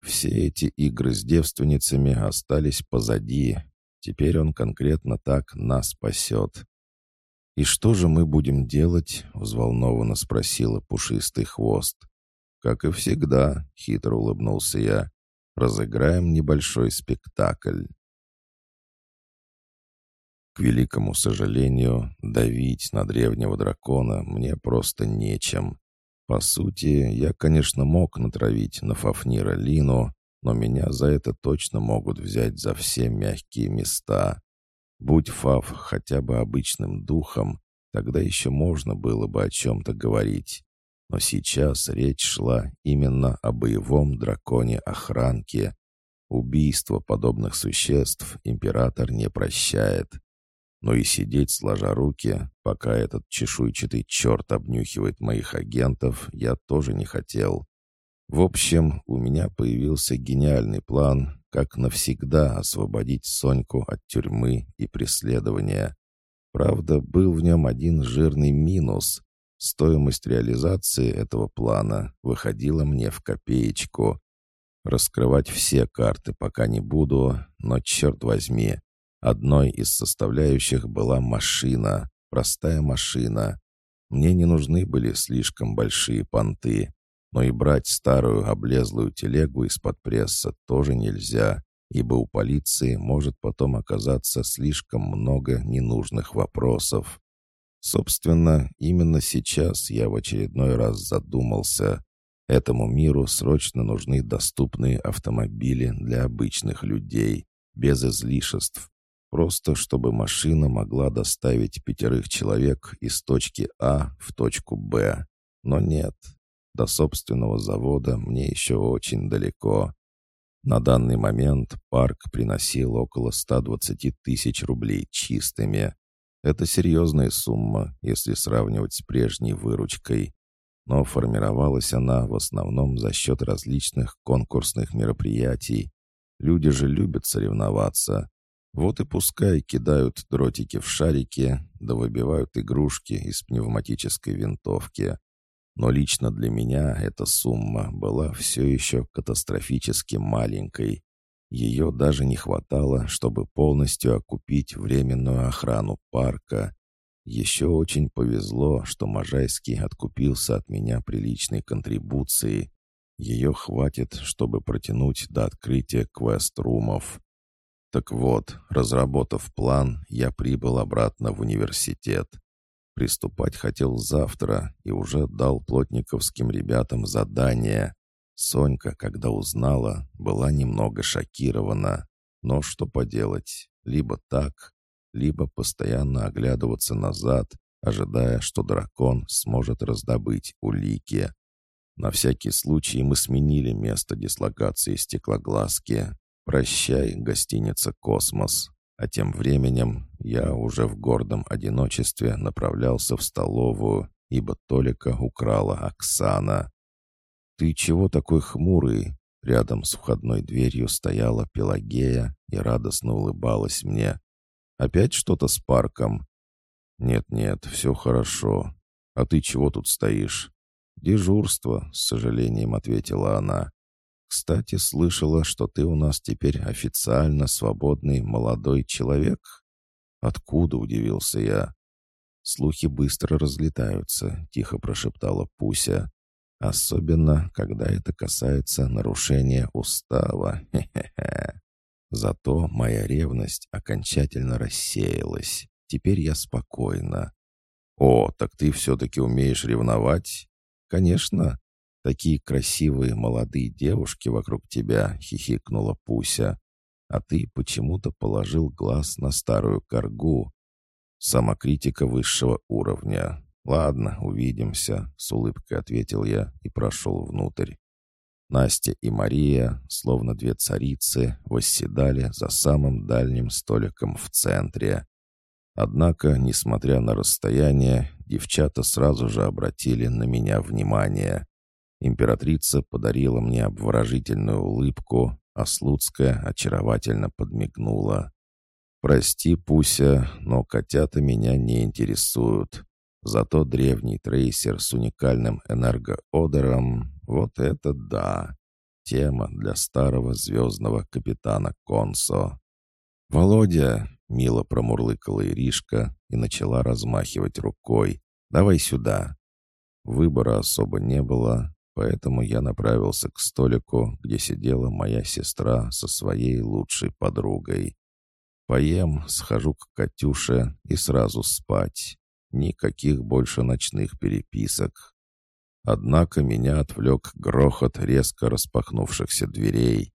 Все эти игры с девственницами остались позади. Теперь он конкретно так нас спасет. «И что же мы будем делать?» — взволнованно спросила пушистый хвост. «Как и всегда», — хитро улыбнулся я, — «разыграем небольшой спектакль». К великому сожалению, давить на древнего дракона мне просто нечем. По сути, я, конечно, мог натравить на Фафнира Лину, но меня за это точно могут взять за все мягкие места. Будь Фаф хотя бы обычным духом, тогда еще можно было бы о чем-то говорить. Но сейчас речь шла именно о боевом драконе-охранке. Убийство подобных существ император не прощает но и сидеть сложа руки, пока этот чешуйчатый черт обнюхивает моих агентов, я тоже не хотел. В общем, у меня появился гениальный план, как навсегда освободить Соньку от тюрьмы и преследования. Правда, был в нем один жирный минус. Стоимость реализации этого плана выходила мне в копеечку. Раскрывать все карты пока не буду, но, черт возьми, Одной из составляющих была машина, простая машина. Мне не нужны были слишком большие понты, но и брать старую облезлую телегу из-под пресса тоже нельзя, ибо у полиции может потом оказаться слишком много ненужных вопросов. Собственно, именно сейчас я в очередной раз задумался. Этому миру срочно нужны доступные автомобили для обычных людей, без излишеств, Просто чтобы машина могла доставить пятерых человек из точки А в точку Б. Но нет, до собственного завода мне еще очень далеко. На данный момент парк приносил около 120 тысяч рублей чистыми. Это серьезная сумма, если сравнивать с прежней выручкой. Но формировалась она в основном за счет различных конкурсных мероприятий. Люди же любят соревноваться. Вот и пускай кидают дротики в шарики, да выбивают игрушки из пневматической винтовки. Но лично для меня эта сумма была все еще катастрофически маленькой. Ее даже не хватало, чтобы полностью окупить временную охрану парка. Еще очень повезло, что Можайский откупился от меня приличной контрибуцией. Ее хватит, чтобы протянуть до открытия квест-румов. Так вот, разработав план, я прибыл обратно в университет. Приступать хотел завтра и уже дал плотниковским ребятам задание. Сонька, когда узнала, была немного шокирована. Но что поделать, либо так, либо постоянно оглядываться назад, ожидая, что дракон сможет раздобыть улики. На всякий случай мы сменили место дислокации стеклоглазки. «Прощай, гостиница «Космос». А тем временем я уже в гордом одиночестве направлялся в столовую, ибо Толика украла Оксана. «Ты чего такой хмурый?» Рядом с входной дверью стояла Пелагея и радостно улыбалась мне. «Опять что-то с парком?» «Нет-нет, все хорошо. А ты чего тут стоишь?» «Дежурство», — с сожалением ответила она. «Кстати, слышала, что ты у нас теперь официально свободный молодой человек?» «Откуда?» — удивился я. «Слухи быстро разлетаются», — тихо прошептала Пуся. «Особенно, когда это касается нарушения устава. Хе-хе-хе. Зато моя ревность окончательно рассеялась. Теперь я спокойна. «О, так ты все-таки умеешь ревновать?» «Конечно. Такие красивые молодые девушки вокруг тебя», — хихикнула Пуся. «А ты почему-то положил глаз на старую коргу. Самокритика высшего уровня. Ладно, увидимся», — с улыбкой ответил я и прошел внутрь. Настя и Мария, словно две царицы, восседали за самым дальним столиком в центре. Однако, несмотря на расстояние, девчата сразу же обратили на меня внимание. Императрица подарила мне обворожительную улыбку, а Слуцкая очаровательно подмигнула. «Прости, Пуся, но котята меня не интересуют. Зато древний трейсер с уникальным энергоодером — вот это да! Тема для старого звездного капитана Консо. «Володя!» — мило промурлыкала Иришка и начала размахивать рукой. «Давай сюда!» Выбора особо не было, поэтому я направился к столику, где сидела моя сестра со своей лучшей подругой. Поем, схожу к Катюше и сразу спать. Никаких больше ночных переписок. Однако меня отвлек грохот резко распахнувшихся дверей.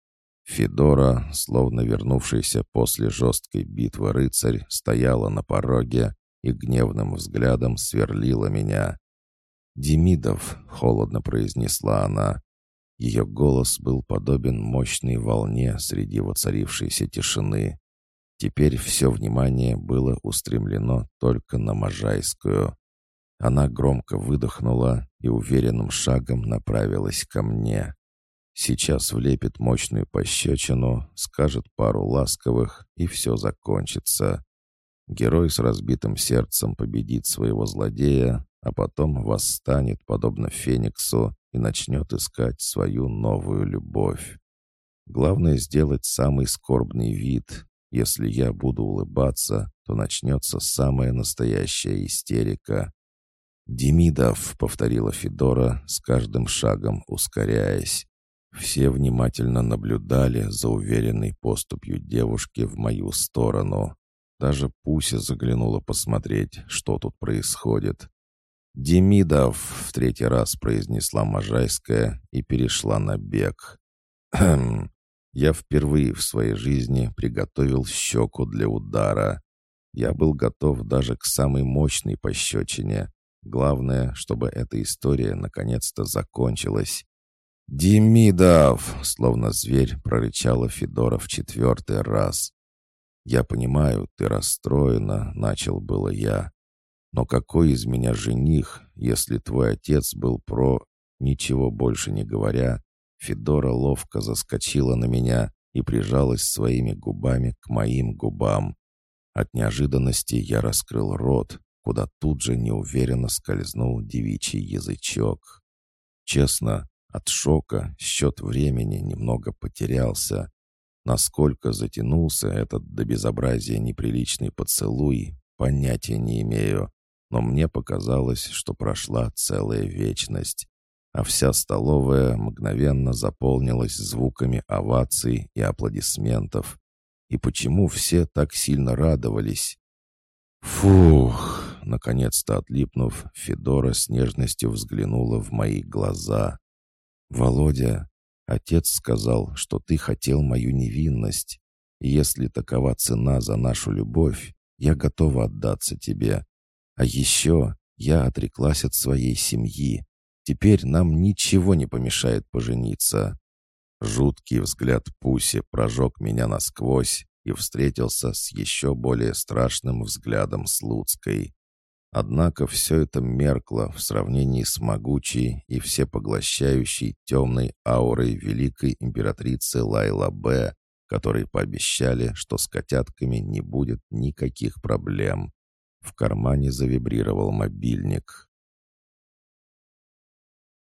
Федора, словно вернувшийся после жесткой битвы рыцарь, стояла на пороге и гневным взглядом сверлила меня. «Демидов», — холодно произнесла она. Ее голос был подобен мощной волне среди воцарившейся тишины. Теперь все внимание было устремлено только на Можайскую. Она громко выдохнула и уверенным шагом направилась ко мне. Сейчас влепит мощную пощечину, скажет пару ласковых, и все закончится. Герой с разбитым сердцем победит своего злодея, а потом восстанет, подобно Фениксу, и начнет искать свою новую любовь. Главное сделать самый скорбный вид. Если я буду улыбаться, то начнется самая настоящая истерика. «Демидов», — повторила Федора, с каждым шагом ускоряясь. Все внимательно наблюдали за уверенной поступью девушки в мою сторону. Даже Пуся заглянула посмотреть, что тут происходит. «Демидов!» — в третий раз произнесла Можайская и перешла на бег. «Хм! Я впервые в своей жизни приготовил щеку для удара. Я был готов даже к самой мощной пощечине. Главное, чтобы эта история наконец-то закончилась. «Демидов!» — словно зверь прорычала Федора в четвертый раз. «Я понимаю, ты расстроена», — начал было я. «Но какой из меня жених, если твой отец был про...» Ничего больше не говоря, Федора ловко заскочила на меня и прижалась своими губами к моим губам. От неожиданности я раскрыл рот, куда тут же неуверенно скользнул девичий язычок. Честно, от шока счет времени немного потерялся. Насколько затянулся этот до безобразия неприличный поцелуй, понятия не имею. Но мне показалось, что прошла целая вечность. А вся столовая мгновенно заполнилась звуками оваций и аплодисментов. И почему все так сильно радовались? Фух! Наконец-то отлипнув, Федора с нежностью взглянула в мои глаза. «Володя, отец сказал, что ты хотел мою невинность. Если такова цена за нашу любовь, я готова отдаться тебе. А еще я отреклась от своей семьи. Теперь нам ничего не помешает пожениться». Жуткий взгляд Пуси прожег меня насквозь и встретился с еще более страшным взглядом Слуцкой. Однако все это меркло в сравнении с могучей и всепоглощающей темной аурой великой императрицы Лайла Б, которой пообещали, что с котятками не будет никаких проблем. В кармане завибрировал мобильник.